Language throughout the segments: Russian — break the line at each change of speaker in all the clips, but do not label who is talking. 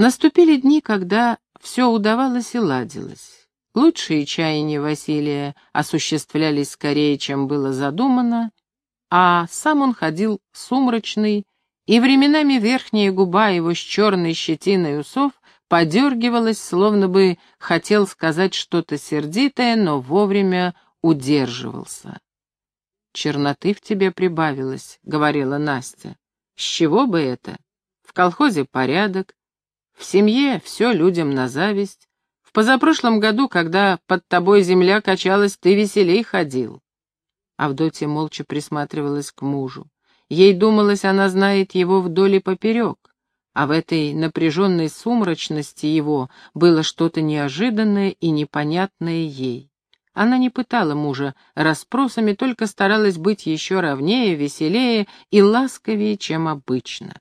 Наступили дни, когда все удавалось и ладилось. Лучшие чаяния Василия осуществлялись скорее, чем было задумано, а сам он ходил сумрачный, и временами верхняя губа его с черной щетиной усов подергивалась, словно бы хотел сказать что-то сердитое, но вовремя удерживался. «Черноты в тебе прибавилось», — говорила Настя. «С чего бы это? В колхозе порядок, в семье все людям на зависть. В позапрошлом году, когда под тобой земля качалась, ты веселей ходил». Авдотья молча присматривалась к мужу. Ей думалось, она знает его вдоль и поперек, а в этой напряженной сумрачности его было что-то неожиданное и непонятное ей. Она не пытала мужа расспросами, только старалась быть еще ровнее, веселее и ласковее, чем обычно.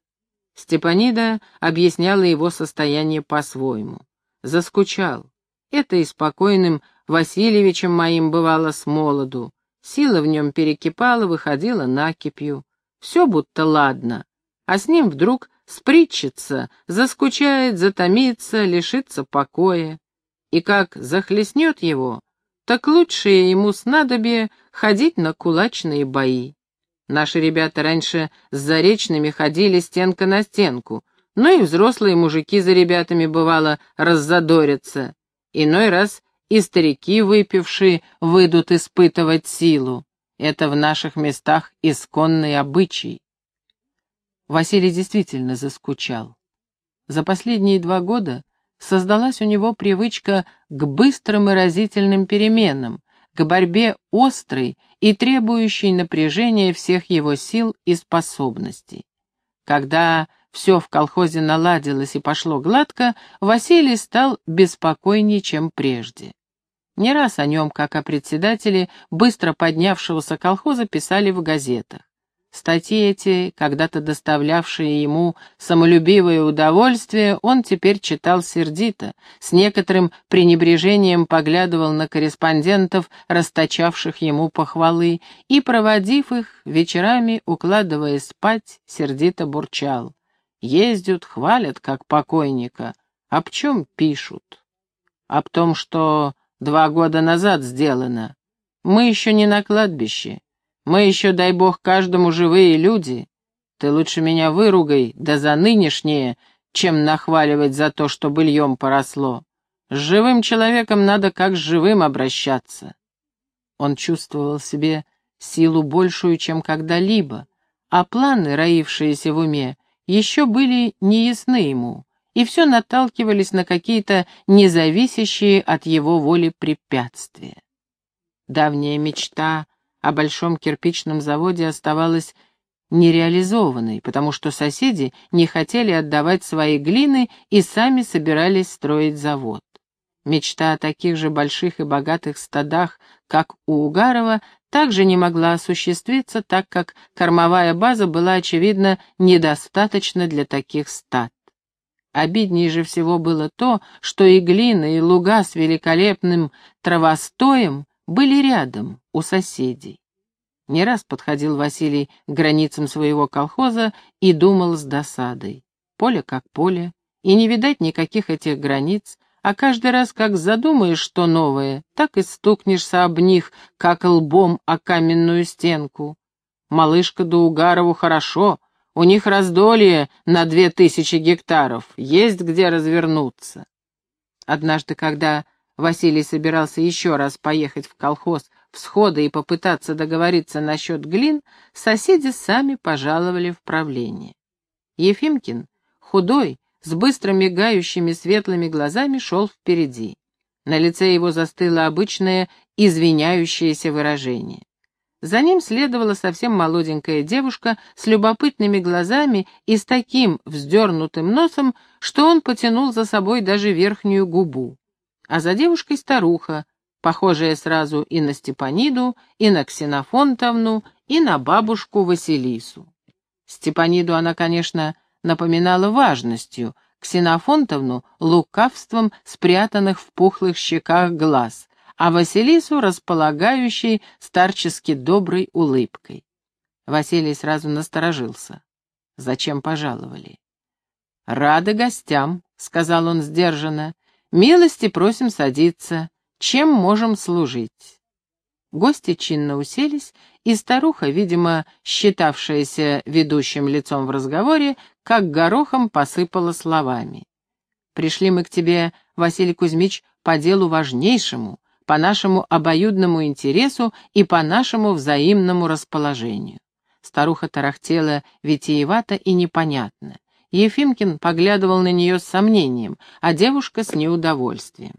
Степанида объясняла его состояние по-своему. Заскучал. Это и спокойным Васильевичем моим бывало с молоду. Сила в нем перекипала, выходила накипью. Все будто ладно. А с ним вдруг спритчится, заскучает, затомится, лишится покоя. И как захлестнет его, так лучшее ему снадобье ходить на кулачные бои. Наши ребята раньше с заречными ходили стенка на стенку, но и взрослые мужики за ребятами, бывало, раззадорятся. Иной раз и старики, выпившие, выйдут испытывать силу. Это в наших местах исконный обычай. Василий действительно заскучал. За последние два года создалась у него привычка к быстрым и разительным переменам, к борьбе острой и требующей напряжения всех его сил и способностей. Когда все в колхозе наладилось и пошло гладко, Василий стал беспокойнее, чем прежде. Не раз о нем, как о председателе быстро поднявшегося колхоза, писали в газетах. Статьи эти, когда-то доставлявшие ему самолюбивое удовольствие, он теперь читал сердито, с некоторым пренебрежением поглядывал на корреспондентов, расточавших ему похвалы, и, проводив их, вечерами, укладывая спать, сердито бурчал. Ездят, хвалят, как покойника. Об чем пишут? Об том, что два года назад сделано. Мы еще не на кладбище. Мы еще, дай бог, каждому живые люди. Ты лучше меня выругай, да за нынешнее, чем нахваливать за то, что быльем поросло. С живым человеком надо как с живым обращаться. Он чувствовал себе силу большую, чем когда-либо, а планы, роившиеся в уме, еще были неясны ему, и все наталкивались на какие-то независящие от его воли препятствия. Давняя мечта о большом кирпичном заводе оставалась нереализованной, потому что соседи не хотели отдавать свои глины и сами собирались строить завод. Мечта о таких же больших и богатых стадах, как у Угарова, также не могла осуществиться, так как кормовая база была, очевидно, недостаточна для таких стад. Обиднее же всего было то, что и глина, и луга с великолепным травостоем были рядом, у соседей. Не раз подходил Василий к границам своего колхоза и думал с досадой. Поле как поле, и не видать никаких этих границ, а каждый раз, как задумаешь что новое, так и стукнешься об них, как лбом о каменную стенку. Малышка да Угарову хорошо, у них раздолье на две тысячи гектаров, есть где развернуться. Однажды, когда Василий собирался еще раз поехать в колхоз всхода и попытаться договориться насчет глин, соседи сами пожаловали в правление. Ефимкин, худой, с быстро мигающими светлыми глазами, шел впереди. На лице его застыло обычное извиняющееся выражение. За ним следовала совсем молоденькая девушка с любопытными глазами и с таким вздернутым носом, что он потянул за собой даже верхнюю губу а за девушкой старуха, похожая сразу и на Степаниду, и на Ксенофонтовну, и на бабушку Василису. Степаниду она, конечно, напоминала важностью, Ксенофонтовну — лукавством спрятанных в пухлых щеках глаз, а Василису — располагающей старчески доброй улыбкой. Василий сразу насторожился. Зачем пожаловали? «Рады гостям», сказал он сдержанно, — «милости просим садиться. Чем можем служить?» Гости чинно уселись, и старуха, видимо, считавшаяся ведущим лицом в разговоре, как горохом посыпала словами. «Пришли мы к тебе, Василий Кузьмич, по делу важнейшему, по нашему обоюдному интересу и по нашему взаимному расположению». Старуха тарахтела витиевато и непонятно. Ефимкин поглядывал на нее с сомнением, а девушка с неудовольствием.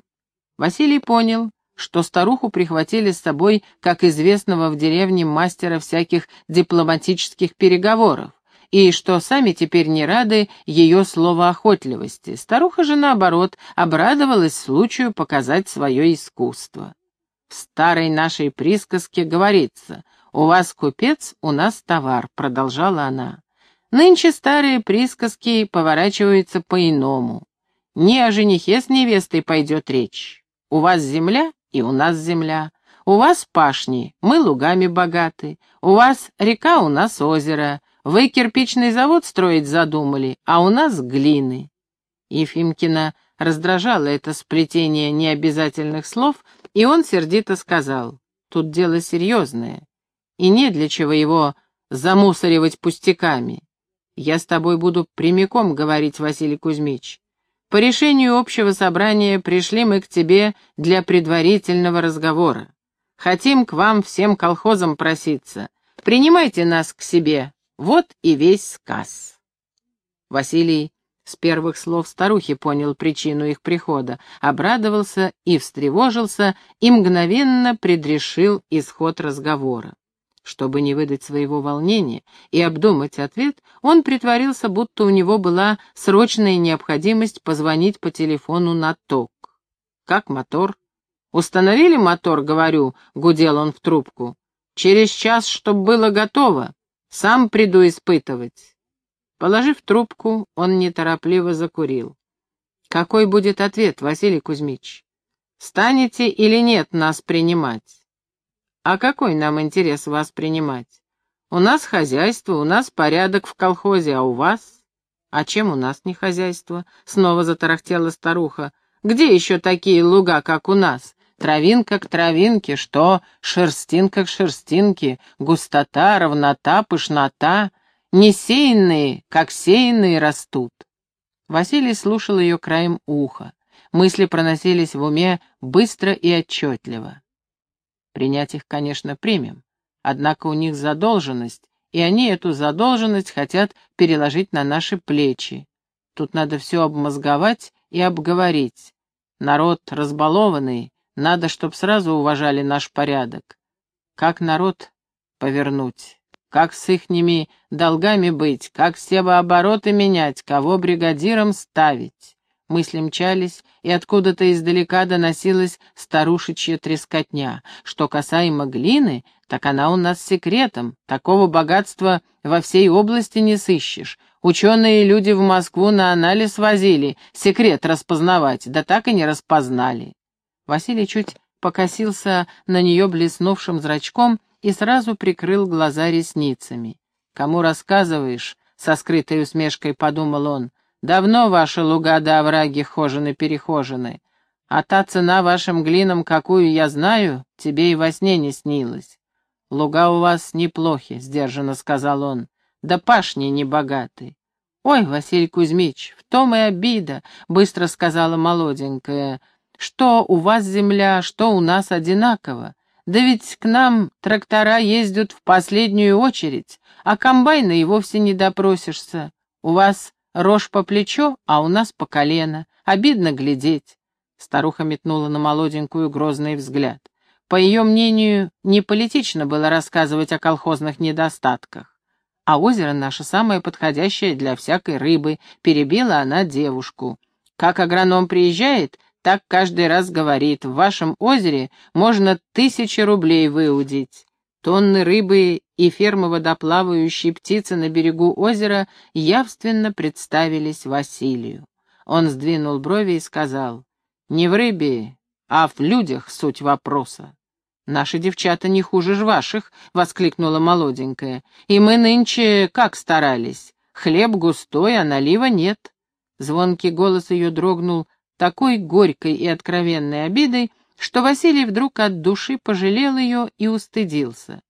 Василий понял, что старуху прихватили с собой, как известного в деревне мастера всяких дипломатических переговоров, и что сами теперь не рады ее словоохотливости. Старуха же, наоборот, обрадовалась случаю показать свое искусство. В старой нашей присказке говорится «У вас купец, у нас товар», — продолжала она. Нынче старые присказки поворачиваются по-иному. Не о женихе с невестой пойдет речь. У вас земля, и у нас земля. У вас пашни, мы лугами богаты. У вас река, у нас озеро. Вы кирпичный завод строить задумали, а у нас глины. Ефимкина раздражало это сплетение необязательных слов, и он сердито сказал, тут дело серьезное, и не для чего его замусоривать пустяками. Я с тобой буду прямиком говорить, Василий Кузьмич. По решению общего собрания пришли мы к тебе для предварительного разговора. Хотим к вам всем колхозам проситься. Принимайте нас к себе. Вот и весь сказ. Василий с первых слов старухи понял причину их прихода, обрадовался и встревожился, и мгновенно предрешил исход разговора. Чтобы не выдать своего волнения и обдумать ответ, он притворился, будто у него была срочная необходимость позвонить по телефону на ток. «Как мотор?» «Установили мотор, говорю», — гудел он в трубку. «Через час, чтоб было готово. Сам приду испытывать». Положив трубку, он неторопливо закурил. «Какой будет ответ, Василий Кузьмич? Станете или нет нас принимать?» А какой нам интерес вас принимать? У нас хозяйство, у нас порядок в колхозе, а у вас? А чем у нас не хозяйство? Снова затарахтела старуха. Где еще такие луга, как у нас? Травинка к травинке, что? Шерстинка к шерстинке, густота, равнота, пышнота. Не сеянные, как сеянные растут. Василий слушал ее краем уха. Мысли проносились в уме быстро и отчетливо. Принять их, конечно, примем. Однако у них задолженность, и они эту задолженность хотят переложить на наши плечи. Тут надо все обмозговать и обговорить. Народ разбалованный, надо, чтоб сразу уважали наш порядок. Как народ повернуть? Как с ихними долгами быть? Как все обороты менять? Кого бригадиром ставить? Мысли мчались, и откуда-то издалека доносилась старушечья трескотня. Что касаемо глины, так она у нас секретом, такого богатства во всей области не сыщешь. Ученые люди в Москву на анализ возили, секрет распознавать, да так и не распознали. Василий чуть покосился на нее блеснувшим зрачком и сразу прикрыл глаза ресницами. «Кому рассказываешь?» — со скрытой усмешкой подумал он. Давно ваши луга да овраги хожены-перехожены, а та цена вашим глинам, какую я знаю, тебе и во сне не снилась. Луга у вас неплохи, — сдержанно сказал он, — да пашни не богаты. «Ой, Василий Кузьмич, в том и обида», — быстро сказала молоденькая, — «что у вас земля, что у нас одинаково. Да ведь к нам трактора ездят в последнюю очередь, а комбайна и вовсе не допросишься. У вас Рожь по плечо, а у нас по колено. Обидно глядеть. Старуха метнула на молоденькую грозный взгляд. По ее мнению, не политично было рассказывать о колхозных недостатках. А озеро наше самое подходящее для всякой рыбы, перебила она девушку. Как агроном приезжает, так каждый раз говорит, в вашем озере можно тысячи рублей выудить. Тонны рыбы и фермы водоплавающей птицы на берегу озера явственно представились Василию. Он сдвинул брови и сказал, «Не в рыбе, а в людях суть вопроса». «Наши девчата не хуже ж ваших», — воскликнула молоденькая. «И мы нынче как старались? Хлеб густой, а налива нет. Звонкий голос ее дрогнул такой горькой и откровенной обидой, что Василий вдруг от души пожалел ее и устыдился.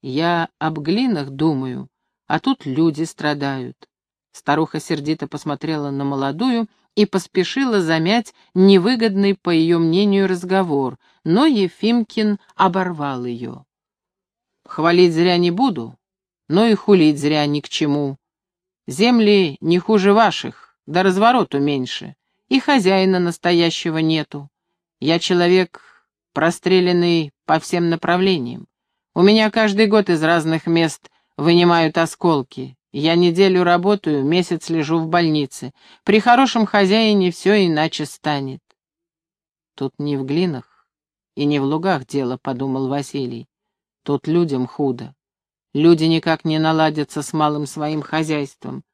«Я об глинах думаю, а тут люди страдают». Старуха сердито посмотрела на молодую и поспешила замять невыгодный, по ее мнению, разговор, но Ефимкин оборвал ее. «Хвалить зря не буду, но и хулить зря ни к чему. Земли не хуже ваших, да развороту меньше, и хозяина настоящего нету. Я человек, простреленный по всем направлениям. У меня каждый год из разных мест вынимают осколки. Я неделю работаю, месяц лежу в больнице. При хорошем хозяине все иначе станет. Тут не в глинах и не в лугах дело, подумал Василий. Тут людям худо. Люди никак не наладятся с малым своим хозяйством.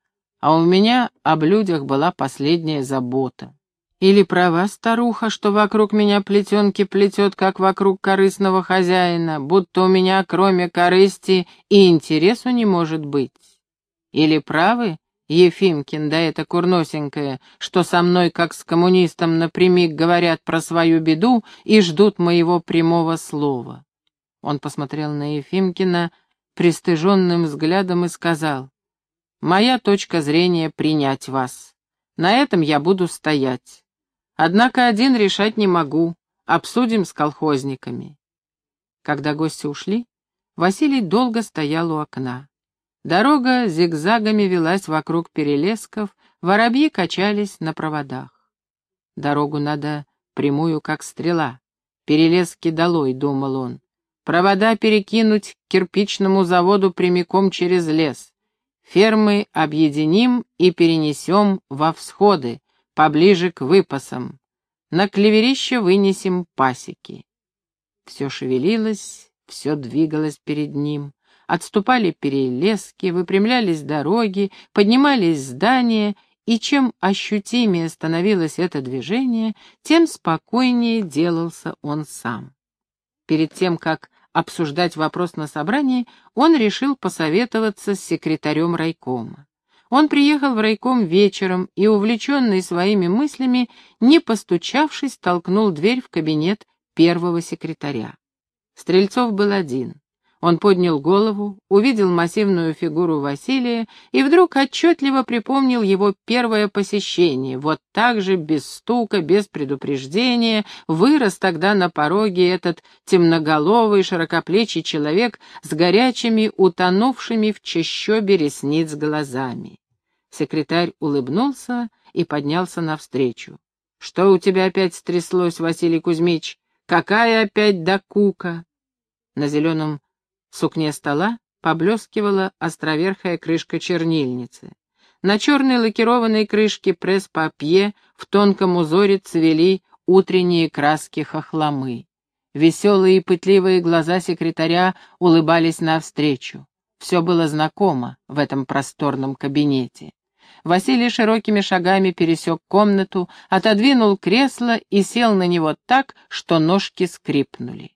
А у меня об людях была последняя забота. Или права старуха, что вокруг меня плетенки плетет, как вокруг корыстного хозяина, будто у меня кроме корысти и интересу не может быть. Или правы, Ефимкин, да это курносенькая, что со мной, как с коммунистом, напрямик говорят про свою беду и ждут моего прямого слова. Он посмотрел на Ефимкина пристыженным взглядом и сказал, «Моя точка зрения — принять вас. На этом я буду стоять. Однако один решать не могу. Обсудим с колхозниками. Когда гости ушли, Василий долго стоял у окна. Дорога зигзагами велась вокруг перелесков, воробьи качались на проводах. Дорогу надо прямую, как стрела. Перелески долой, думал он. Провода перекинуть к кирпичному заводу прямиком через лес. Фермы объединим и перенесем во всходы, поближе к выпасам. На клеверище вынесем пасеки. Все шевелилось, все двигалось перед ним. Отступали перелески, выпрямлялись дороги, поднимались здания, и чем ощутимее становилось это движение, тем спокойнее делался он сам. Перед тем, как обсуждать вопрос на собрании, он решил посоветоваться с секретарем райкома. Он приехал в райком вечером и, увлеченный своими мыслями, не постучавшись, толкнул дверь в кабинет первого секретаря. Стрельцов был один. Он поднял голову, увидел массивную фигуру Василия и вдруг отчетливо припомнил его первое посещение. Вот так же, без стука, без предупреждения, вырос тогда на пороге этот темноголовый, широкоплечий человек с горячими, утонувшими в чащобе ресниц глазами. Секретарь улыбнулся и поднялся навстречу. «Что у тебя опять стряслось, Василий Кузьмич? Какая опять докука?» На зеленом сукне стола поблескивала островерхая крышка чернильницы. На черной лакированной крышке пресс-папье в тонком узоре цвели утренние краски хохломы. Веселые и пытливые глаза секретаря улыбались навстречу. Все было знакомо в этом просторном кабинете. Василий широкими шагами пересек комнату, отодвинул кресло и сел на него так, что ножки скрипнули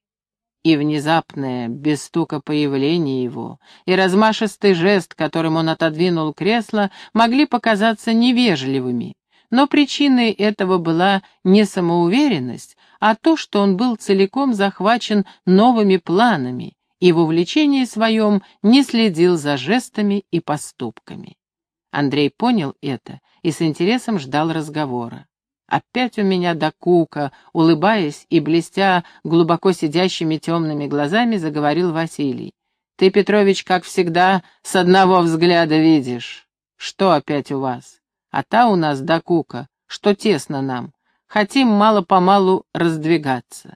и внезапное, без стука появление его, и размашистый жест, которым он отодвинул кресло, могли показаться невежливыми, но причиной этого была не самоуверенность, а то, что он был целиком захвачен новыми планами и в увлечении своем не следил за жестами и поступками. Андрей понял это и с интересом ждал разговора. Опять у меня докука, улыбаясь и блестя глубоко сидящими темными глазами, заговорил Василий. Ты, Петрович, как всегда, с одного взгляда видишь. Что опять у вас? А та у нас докука, что тесно нам. Хотим мало-помалу раздвигаться.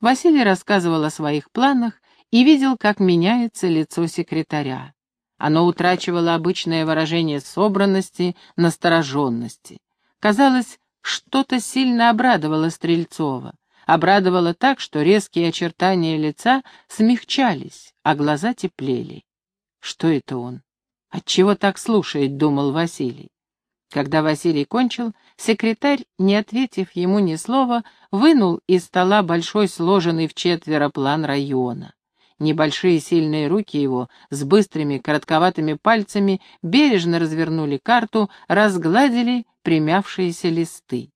Василий рассказывал о своих планах и видел, как меняется лицо секретаря. Оно утрачивало обычное выражение собранности, настороженности. Казалось, что-то сильно обрадовало Стрельцова. Обрадовало так, что резкие очертания лица смягчались, а глаза теплели. Что это он? Отчего так слушает, думал Василий. Когда Василий кончил, секретарь, не ответив ему ни слова, вынул из стола большой сложенный в четверо план района. Небольшие сильные руки его с быстрыми коротковатыми пальцами бережно развернули карту, разгладили примявшиеся листы.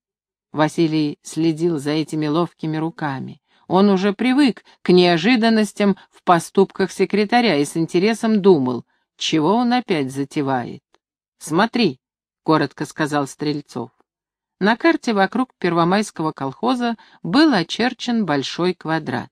Василий следил за этими ловкими руками. Он уже привык к неожиданностям в поступках секретаря и с интересом думал, чего он опять затевает. «Смотри», — коротко сказал Стрельцов. На карте вокруг Первомайского колхоза был очерчен большой квадрат.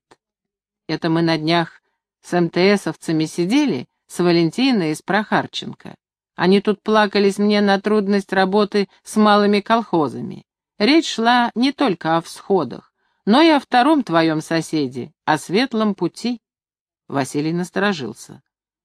Это мы на днях с МТСовцами сидели, с Валентиной и с Прохарченко. Они тут плакались мне на трудность работы с малыми колхозами. Речь шла не только о всходах, но и о втором твоем соседе, о светлом пути. Василий насторожился.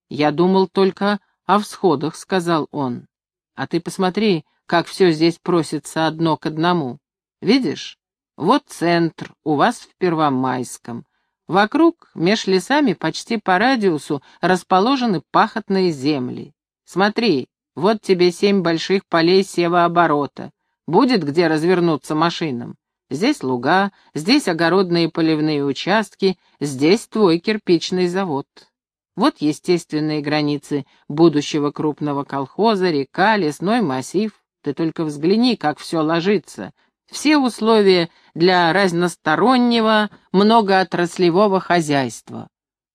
«Я думал только о всходах», — сказал он. «А ты посмотри, как все здесь просится одно к одному. Видишь? Вот центр, у вас в Первомайском. Вокруг, меж лесами, почти по радиусу, расположены пахотные земли. Смотри, вот тебе семь больших полей севооборота. Будет где развернуться машинам. Здесь луга, здесь огородные поливные участки, здесь твой кирпичный завод. Вот естественные границы будущего крупного колхоза, река, лесной массив. Ты только взгляни, как все ложится. Все условия для разностороннего, многоотраслевого хозяйства.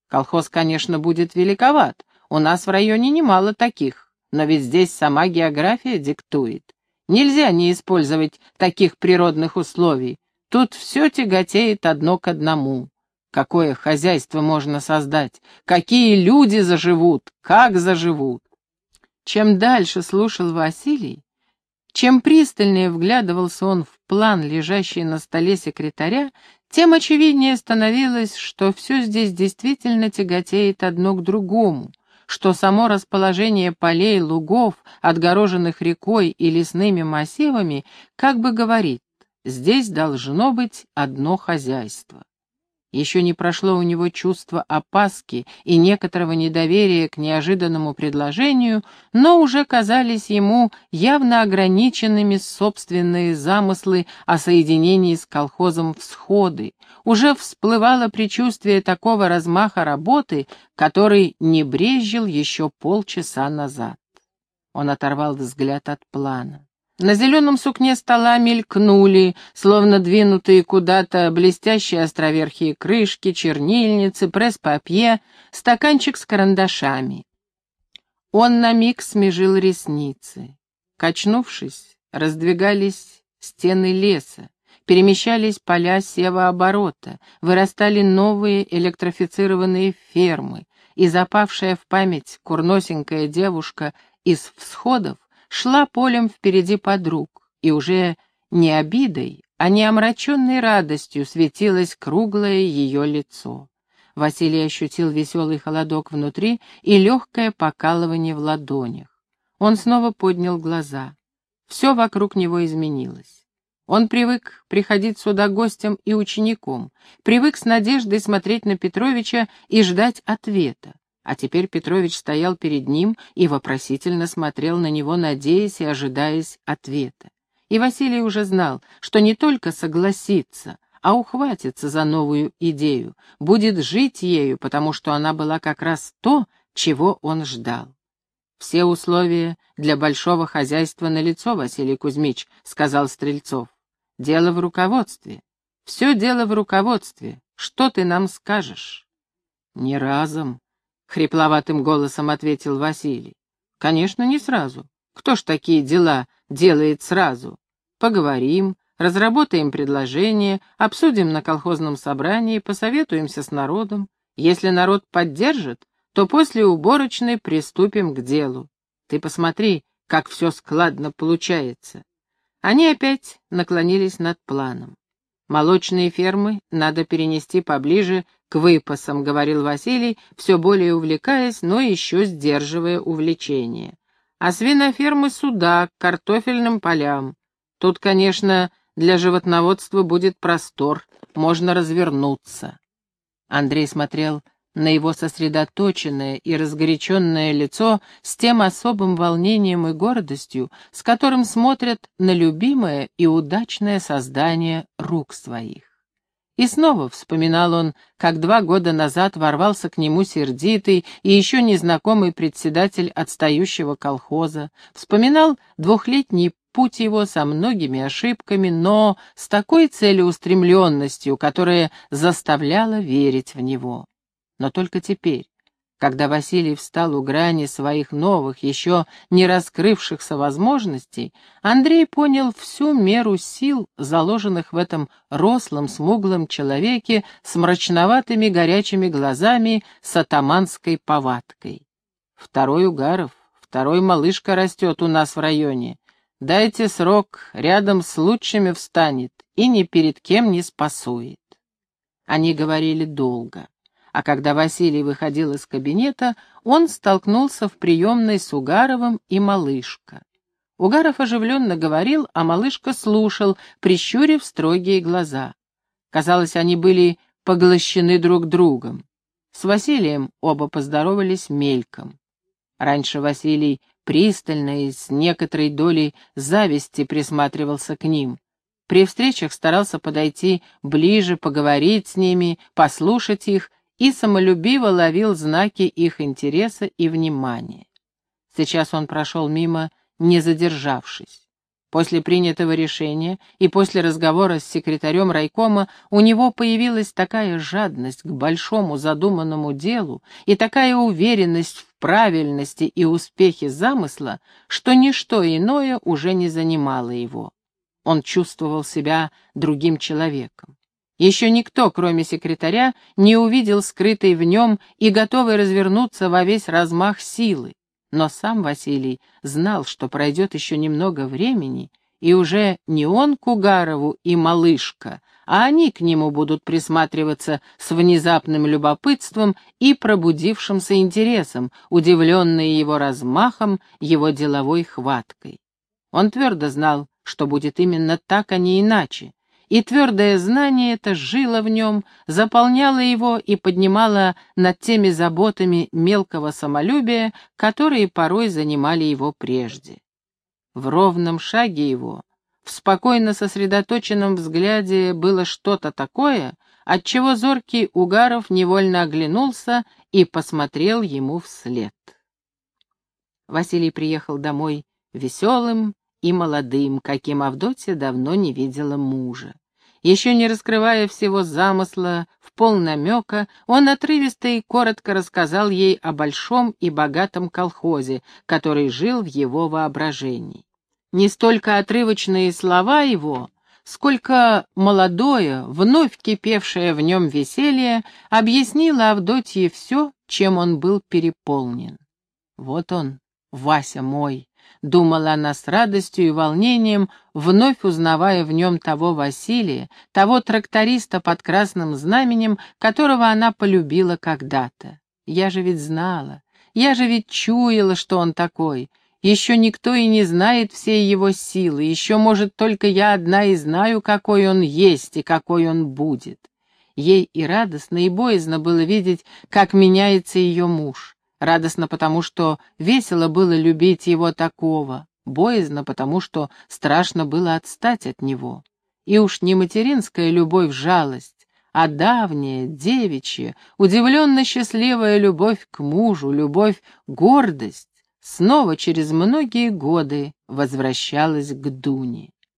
Колхоз, конечно, будет великоват, у нас в районе немало таких, но ведь здесь сама география диктует. Нельзя не использовать таких природных условий. Тут все тяготеет одно к одному. Какое хозяйство можно создать? Какие люди заживут? Как заживут? Чем дальше слушал Василий, чем пристальнее вглядывался он в план, лежащий на столе секретаря, тем очевиднее становилось, что все здесь действительно тяготеет одно к другому, что само расположение полей, лугов, отгороженных рекой и лесными массивами, как бы говорит, здесь должно быть одно хозяйство. Еще не прошло у него чувство опаски и некоторого недоверия к неожиданному предложению, но уже казались ему явно ограниченными собственные замыслы о соединении с колхозом «Всходы». Уже всплывало предчувствие такого размаха работы, который не брезжил еще полчаса назад. Он оторвал взгляд от плана. На зеленом сукне стола мелькнули, словно двинутые куда-то блестящие островерхие крышки, чернильницы, пресс-папье, стаканчик с карандашами. Он на миг смежил ресницы. Качнувшись, раздвигались стены леса, перемещались поля севооборота, вырастали новые электрифицированные фермы, и запавшая в память курносенькая девушка из всходов шла полем впереди подруг, и уже не обидой, а не омраченной радостью светилось круглое ее лицо. Василий ощутил веселый холодок внутри и легкое покалывание в ладонях. Он снова поднял глаза. Все вокруг него изменилось. Он привык приходить сюда гостем и учеником, привык с надеждой смотреть на Петровича и ждать ответа. А теперь Петрович стоял перед ним и вопросительно смотрел на него, надеясь и ожидаясь ответа. И Василий уже знал, что не только согласится, а ухватится за новую идею, будет жить ею, потому что она была как раз то, чего он ждал. «Все условия для большого хозяйства налицо, Василий Кузьмич», — сказал Стрельцов. «Дело в руководстве. Все дело в руководстве. Что ты нам скажешь?» «Не разом», хрипловатым голосом ответил Василий. Конечно, не сразу. Кто ж такие дела делает сразу? Поговорим, разработаем предложение, обсудим на колхозном собрании, посоветуемся с народом. Если народ поддержит, то после уборочной приступим к делу. Ты посмотри, как все складно получается. Они опять наклонились над планом. Молочные фермы надо перенести поближе к выпасам, говорил Василий, все более увлекаясь, но еще сдерживая увлечение. А свинофермы сюда, к картофельным полям. Тут, конечно, для животноводства будет простор, можно развернуться. Андрей смотрел на его сосредоточенное и разгоряченное лицо с тем особым волнением и гордостью, с которым смотрят на любимое и удачное создание рук своих. И снова вспоминал он, как два года назад ворвался к нему сердитый и еще незнакомый председатель отстающего колхоза. Вспоминал двухлетний путь его со многими ошибками, но с такой целеустремленностью, которая заставляла верить в него. Но только теперь, когда Василий встал у грани своих новых, еще не раскрывшихся возможностей, Андрей понял всю меру сил, заложенных в этом рослом, смуглом человеке с мрачноватыми горячими глазами с атаманской повадкой. Второй Угаров, второй малышка растет у нас в районе. Дайте срок, рядом с лучшими встанет и ни перед кем не спасует. Они говорили долго а когда Василий выходил из кабинета, он столкнулся в приемной с Угаровым и малышка. Угаров оживленно говорил, а малышка слушал, прищурив строгие глаза. Казалось, они были поглощены друг другом. С Василием оба поздоровались мельком. Раньше Василий пристально и с некоторой долей зависти присматривался к ним. При встречах старался подойти ближе, поговорить с ними, послушать их и самолюбиво ловил знаки их интереса и внимания. Сейчас он прошел мимо, не задержавшись. После принятого решения и после разговора с секретарем райкома у него появилась такая жадность к большому задуманному делу и такая уверенность в правильности и успехе замысла, что ничто иное уже не занимало его. Он чувствовал себя другим человеком. Еще никто, кроме секретаря, не увидел скрытой в нем и готовый развернуться во весь размах силы. Но сам Василий знал, что пройдет еще немного времени, и уже не он к Угарову и малышка, а они к нему будут присматриваться с внезапным любопытством и пробудившимся интересом, удивленные его размахом, его деловой хваткой. Он твердо знал, что будет именно так, а не иначе, и твердое знание это жило в нем, заполняло его и поднимало над теми заботами мелкого самолюбия, которые порой занимали его прежде. В ровном шаге его, в спокойно сосредоточенном взгляде было что-то такое, отчего зоркий Угаров невольно оглянулся и посмотрел ему вслед. Василий приехал домой веселым и молодым, каким Авдотья давно не видела мужа. Еще не раскрывая всего замысла, в полнамека, он отрывисто и коротко рассказал ей о большом и богатом колхозе, который жил в его воображении. Не столько отрывочные слова его, сколько молодое, вновь кипевшее в нем веселье, объяснило Авдотье все, чем он был переполнен. Вот он, Вася мой, — думала она с радостью и волнением, вновь узнавая в нем того Василия, того тракториста под красным знаменем, которого она полюбила когда-то. Я же ведь знала, я же ведь чуяла, что он такой. Еще никто и не знает всей его силы, еще, может, только я одна и знаю, какой он есть и какой он будет. Ей и радостно, и боязно было видеть, как меняется ее муж. Радостно потому, что весело было любить его такого, боязно потому, что страшно было отстать от него. И уж не материнская любовь-жалость, а давняя, девичья, удивленно счастливая любовь к мужу, любовь-гордость снова через многие годы возвращалась к Дуне.